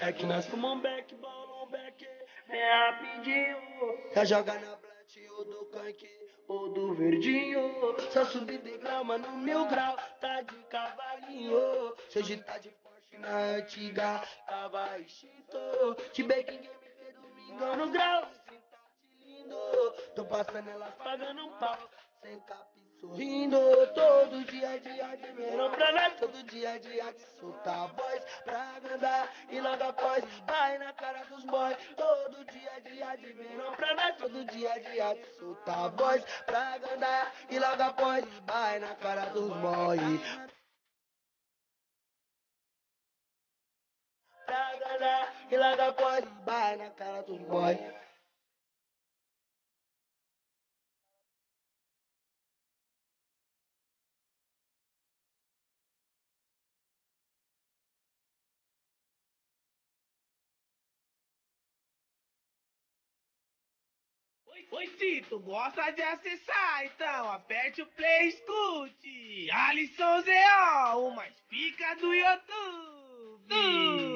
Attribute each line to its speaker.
Speaker 1: É que nós fumamos back, um back, bem rapidinho. Já joga na blante ou do canque ou do verdinho. Só subir de grama no mil grau, tá de cavalinho. Se hoje tá de Porsche na antiga, tava extinto. Te bem que ninguém me fez domingão no grau. Assim tá te lindo. Tô passando elas pagando um pau. Sem sorrindo todo dia dia de verão. Pra nós todo dia dia de soltar a voz pra agrandar e logo após vai na cara dos boys todo dia dia de verão. Pra nós todo dia dia de soltar a voz pra agrandar e logo após vai na cara dos boys pra agrandar e logo após vai na cara dos boys
Speaker 2: Oi, tu gosta de acessar, então aperte o play e escute. Alisson ZO, o mais pica do YouTube.